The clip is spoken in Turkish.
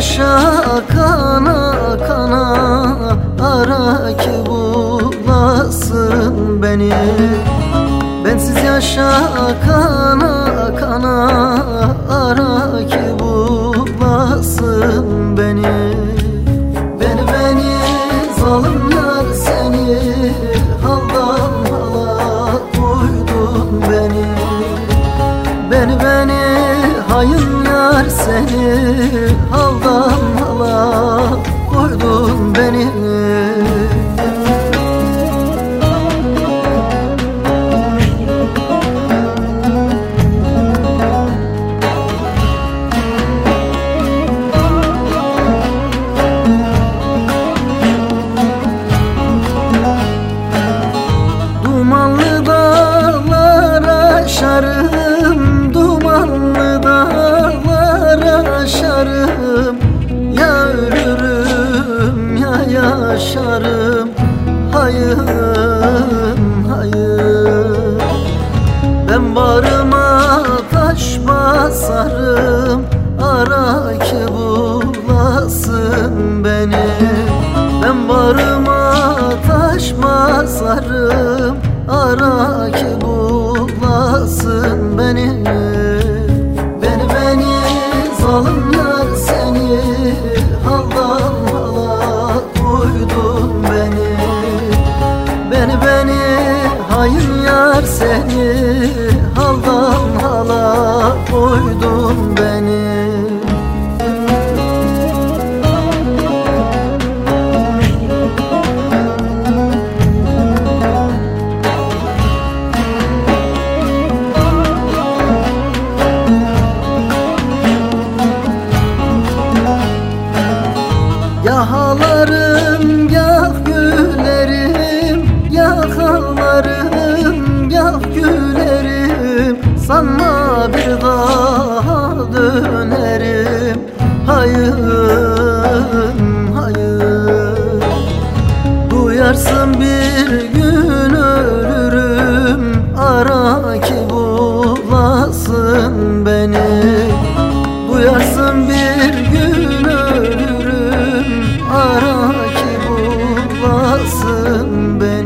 yaşa kana kana. Ara ki bulasın beni. Bensiz yaşa kana kana. Ara ki bulasın beni. Beni beni zalimler seni. Haldan hala koydun beni. Beni beni hayırlı seni haldan hala uydun beni. Dumanlı dağlar aşarım yaşarım. Hayır, seni Hayır yar seni Haldan dönerim hayın hayın Duyarsın bir gün ölürüm. Ara ki bulasın beni. Duyarsın bir gün ölürüm. Ara ki bulasın beni.